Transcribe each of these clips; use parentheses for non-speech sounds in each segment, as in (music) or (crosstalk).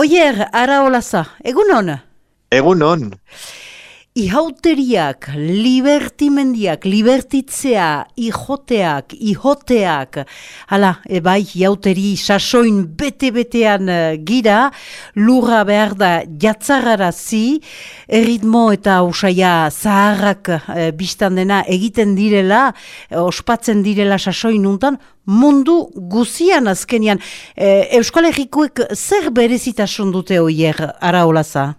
Oier, ara olaza, egun hon? Egun hon. Ihauteriak, libertimendiak, libertitzea, ijoteak, ihoteak, hala, ebai, ihauteri sasoin bete-betean uh, gira, lurra behar da jatzararazi, erritmo eta usaia zaharrak uh, biztan dena egiten direla, uh, ospatzen direla sasoin untan, mundu guzian azkenian. Uh, Euskal Herrikoek zer berezitasun dute hoier, ara olaza?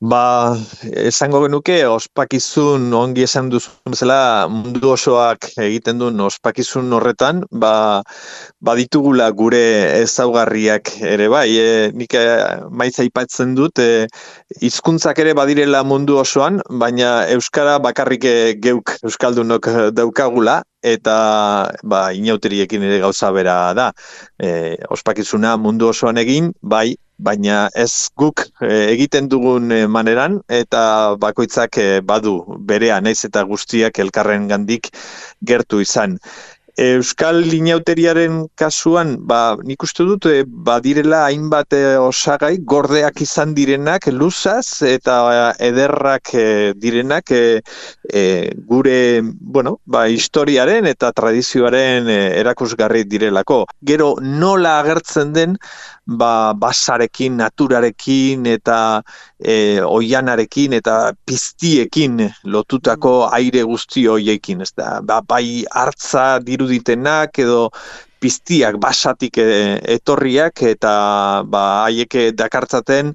Ba, esango genuke, ospakizun ongi esan duzun bezala mundu osoak egiten duen ospakizun horretan, ba, baditugula gure ezaugarriak ere bai, e, nik e, maiz aipatzen dut, e, hizkuntzak ere badirela mundu osoan, baina Euskara bakarrik e, geuk Euskaldunok daukagula, eta ba, inauteriekin ere gauza bera da. E, ospakizuna mundu osoan egin, bai, baina ez guk eh, egiten dugun e, maneran eta bakoitzak e, badu berea naiz eta guztiak elkarren gandik gertu izan. Euskal linauteriaren kasuan, ba, nik uste dut, e, badirela hainbat e, osagai, gordeak izan direnak, luzaz, eta ederrak direnak gure, bueno, ba, historiaren eta tradizioaren erakusgarri direlako. Gero, nola agertzen den, ba, basarekin, naturarekin eta e, oianarekin eta piztiekin lotutako mm. aire guzti hoiekin, ez da, ba, bai hartza diruditenak edo piztiak basatik e, etorriak eta ba, haieke dakartzaten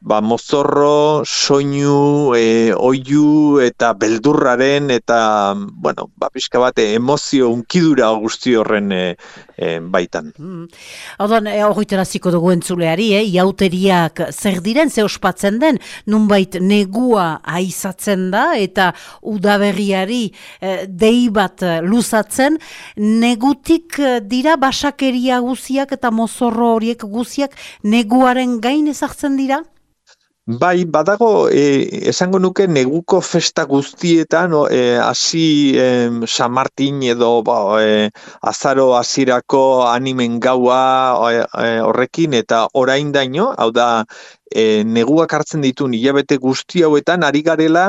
ba, mozorro, soinu, e, oiu eta beldurraren eta, bueno, ba, pixka bate emozio unkidura guzti horren e, e, baitan. Mm. Odon, e, ziko dugu entzuleari, e, iauteriak zer diren, ze ospatzen den, nunbait negua aizatzen da eta udaberriari e, dei bat luzatzen, negutik dira basakeria guziak eta mozorro horiek guziak neguaren gain ezartzen dira? Bai, badago, e, esango nuke neguko festa guztietan, e, hasi e, San Martin edo ba, e, azaro hasirako animen gaua e, e, horrekin, eta orain daino, hau da, e, neguak hartzen ditu hilabete guzti hauetan, ari garela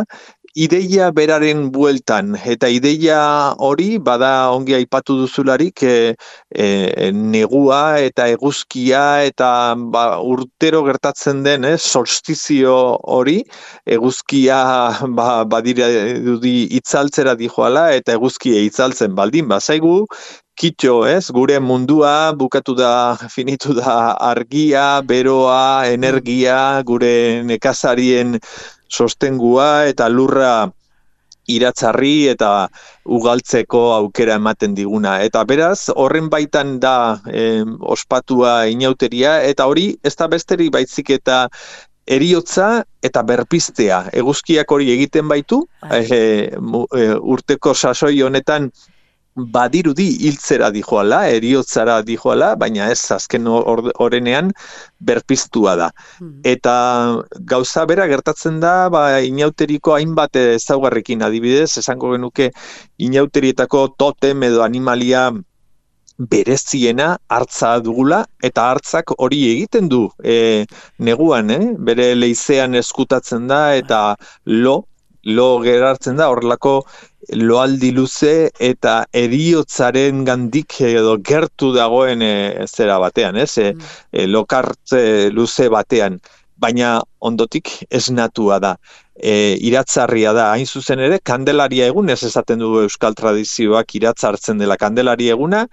ideia beraren bueltan, eta ideia hori, bada ongi aipatu duzularik, e, e, negua eta eguzkia eta ba, urtero gertatzen den, eh, solstizio hori, eguzkia ba, badira dudi itzaltzera dijoala, eta eguzkia itzaltzen baldin, bazaigu, Kitxo, ez? Gure mundua bukatu da, (laughs) finitu da argia, beroa, energia, gure nekazarien sostengua eta lurra iratzarri eta ugaltzeko aukera ematen diguna. Eta beraz, horren baitan da ospatua inauteria, eta hori ez da besteri baitzik eta eriotza eta berpiztea. Eguzkiak hori egiten baitu, e, urteko sasoi honetan badirudi hiltzera dijoala, eriotzara dijoala, baina ez azken orenean berpiztua da. Hmm. Eta gauza bera gertatzen da, ba, inauteriko hainbat ezaugarrekin adibidez, esango genuke inauterietako totem edo animalia bereziena hartza dugula eta hartzak hori egiten du e, neguan, eh? bere leizean eskutatzen da eta lo, lo gerartzen da horrelako loaldi luze eta eriotzaren gandik edo gertu dagoen e, zera batean, ez? E, mm. e, lokartze luze batean, baina ondotik esnatua da. E, iratzarria da, hain zuzen ere, kandelaria egun, ez esaten du euskal tradizioak iratzartzen dela kandelaria eguna,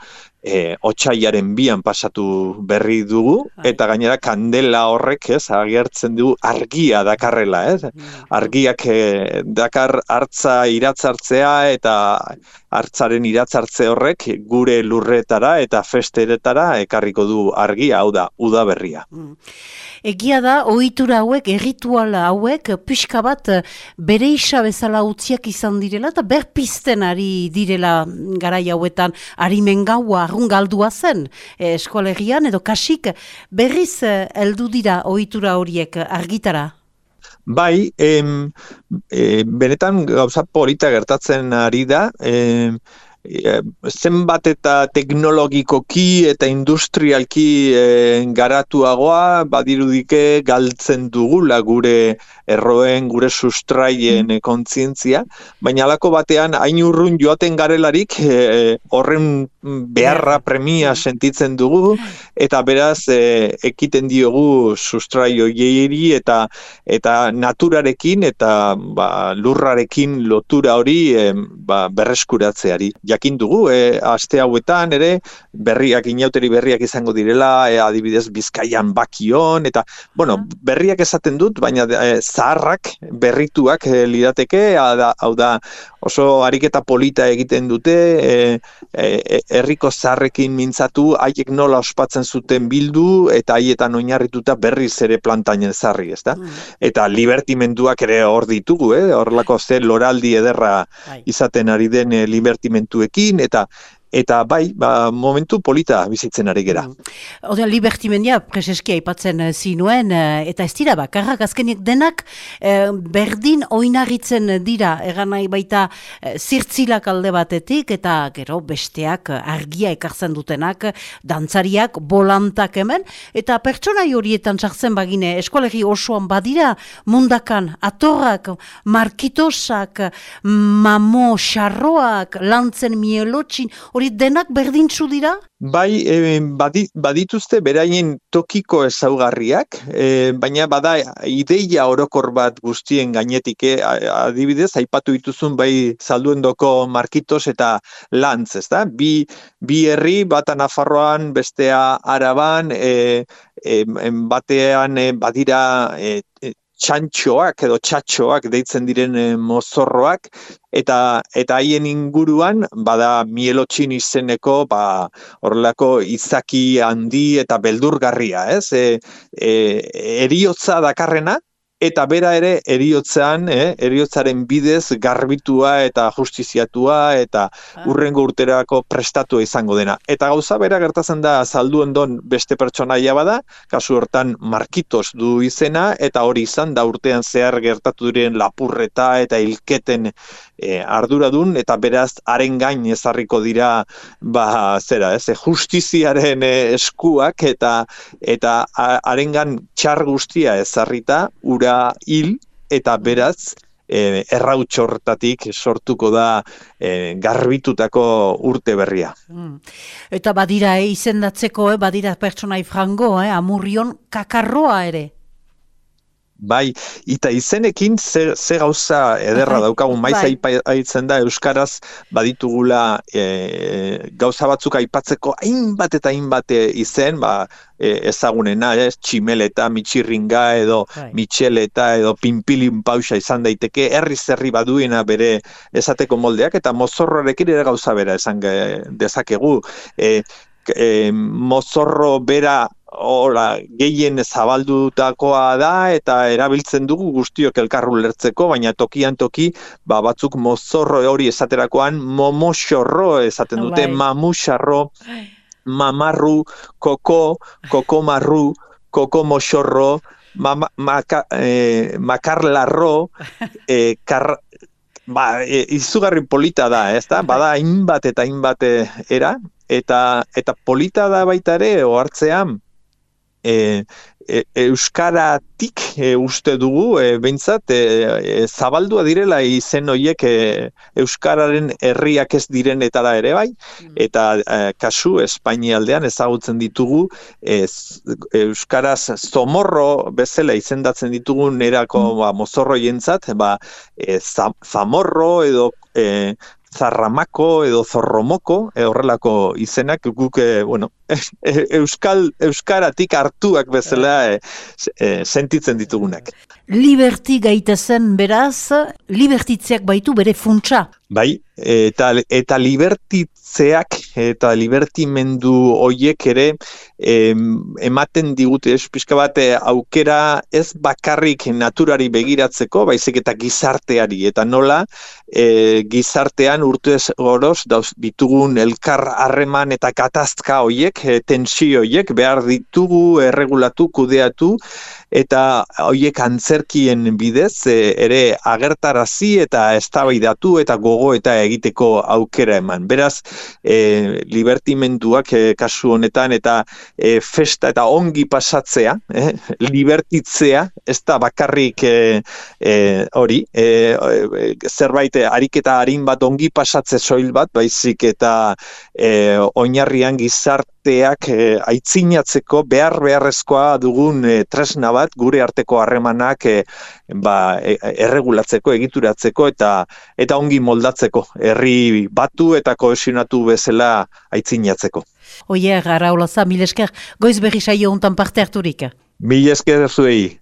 e, otxaiaren bian pasatu berri dugu, bai. eta gainera kandela horrek, ez, agertzen du argia dakarrela, ez? Mm. Argiak e, dakar hartza iratzartzea eta hartzaren iratzartze horrek gure lurretara eta festeretara ekarriko du argia, hau da, udaberria. Mm. Egia da, ohitura hauek, errituala hauek, pixka bat bere isa bezala utziak izan direla, eta berpizten ari direla gara hauetan, harimen gaua, arrun galdua zen e, eskolegian, edo kasik berriz eh, heldu dira ohitura horiek argitara? Bai, em, e, benetan gauza polita gertatzen ari da, em, zenbat eta teknologikoki eta industrialki e, garatuagoa badirudike galtzen dugula gure erroen, gure sustraien mm. kontzientzia, baina alako batean hain urrun joaten garelarik e, horren beharra premia mm. sentitzen dugu eta beraz e, ekiten diogu sustraio jeiri eta eta naturarekin eta ba, lurrarekin lotura hori e, ba, berreskuratzeari. Jakin dugu, e, aste hauetan ere berriak inauteri berriak izango direla, e, adibidez Bizkaian bakion eta bueno, berriak esaten dut, baina e, zaharrak, berrituak e, lirateke, hau da, oso ariketa polita egiten dute, e, e, herriko zaharrekin mintzatu, haiek nola ospatzen zuten bildu, eta haietan oinarrituta berriz ere plantainen zarri, ezta? Mm. Eta libertimenduak ere hor ditugu, eh? horrelako ze loraldi ederra bai. izaten ari den e, libertimentuekin, eta eta bai, ba, momentu polita bizitzen ari gera. Mm. Odean, libertimendia preseski aipatzen uh, zinuen, uh, eta ez dira bakarrak, azkenik denak uh, berdin oinarritzen dira, egan nahi baita zirtzilak alde batetik, eta gero besteak argia ekartzen dutenak, dantzariak, bolantak hemen, eta pertsonai horietan sartzen bagine, eskolegi osoan badira, mundakan, atorrak, markitosak, mamo, xarroak, lantzen mielotxin, hori hori denak berdintzu dira? Bai, e, badituzte beraien tokiko ezaugarriak, e, baina bada ideia orokor bat guztien gainetik, e, adibidez, aipatu dituzun bai zalduendoko markitos eta lantz, ez da? Bi, bi herri, bata Nafarroan, bestea Araban, e, e, batean e, badira e, txantxoak edo txatxoak deitzen diren e, mozorroak eta eta haien inguruan bada mielotxin izeneko ba horrelako izaki handi eta beldurgarria, ez? E, e, eriotza dakarrena eta bera ere eriotzean, eh, eriotzaren bidez garbitua eta justiziatua eta ah. urrengo urterako prestatua izango dena. Eta gauza bera gertatzen da zalduen don beste pertsonaia bada, kasu hortan markitos du izena eta hori izan da urtean zehar gertatu diren lapurreta eta ilketen e, arduradun eta beraz haren gain ezarriko dira ba zera, ez, justiziaren e, eskuak eta eta harengan txar guztia ezarrita ura hil eta beraz e, errautxortatik sortuko da e, garbitutako urte berria. Hmm. Eta badira e, izendatzeko, e, badira pertsonai frango, e, amurrion kakarroa ere. Bai, eta izenekin ze, ze gauza ederra daukagun, maiz bai. aitzen da Euskaraz baditugula e, gauza batzuk aipatzeko hainbat eta hainbat izen, ba, e, ezagunena, ez, tximeleta, mitxirringa edo bai. mitxeleta edo pinpilin pausa izan daiteke, herri zerri baduena bere esateko moldeak, eta mozorroarekin ere gauza bera esan dezakegu. E, e, mozorro bera Ola, gehien zabaldutakoa da eta erabiltzen dugu guztiok elkarru lertzeko, baina tokian toki ba, batzuk mozorro hori esaterakoan momoxorro esaten dute, bai. mamuxarro, mamarru, koko, koko marru, koko moxorro, mama, maka, eh, makarlarro, eh, kar, ba, e, izugarri polita da, ez da? Bada hainbat eta hainbat era, eta, eta polita da baita ere, ohartzean, e, e, euskaratik e, uste dugu e, behintzat e, e, zabaldua direla izen horiek e, euskararen herriak ez direnetara ere bai mm. eta e, kasu Espainialdean ezagutzen ditugu e, euskaraz zomorro bezala izendatzen ditugu nerako mm. ba, mozorro jentzat ba, e, zamorro edo e, zarramako edo zorromoko, e, horrelako izenak guk, e, bueno, (laughs) e, euskal, euskaratik hartuak bezala e, sentitzen ditugunak. Liberti gaitezen beraz, libertitzeak baitu bere funtsa. Bai, eta, eta libertitzeak eta libertimendu hoiek ere ematen digute ez pixka bat aukera ez bakarrik naturari begiratzeko, baizik eta gizarteari. Eta nola e, gizartean urtez goroz dauz ditugun elkar harreman eta katazka hoiek, e, tensio hoiek behar ditugu erregulatu, kudeatu eta horiek antzerkien bidez ere agertarazi eta eztabaidatu eta gogo eta egiteko aukera eman. Beraz, e, libertimenduak kasu honetan eta e, festa eta ongi pasatzea, eh, libertitzea, ez da bakarrik hori, e, zerbait ariketa harin bat ongi pasatze soil bat, baizik eta e, oinarrian gizarteak e, aitzinatzeko behar beharrezkoa dugun e, tresna bat gure arteko harremanak e, ba, e, erregulatzeko, egituratzeko eta eta ongi moldatzeko, herri batu eta kohesionatu bezala aitzinatzeko. Oier, araulaza, mil esker, goiz berri saio parte harturik. Mil esker zuei.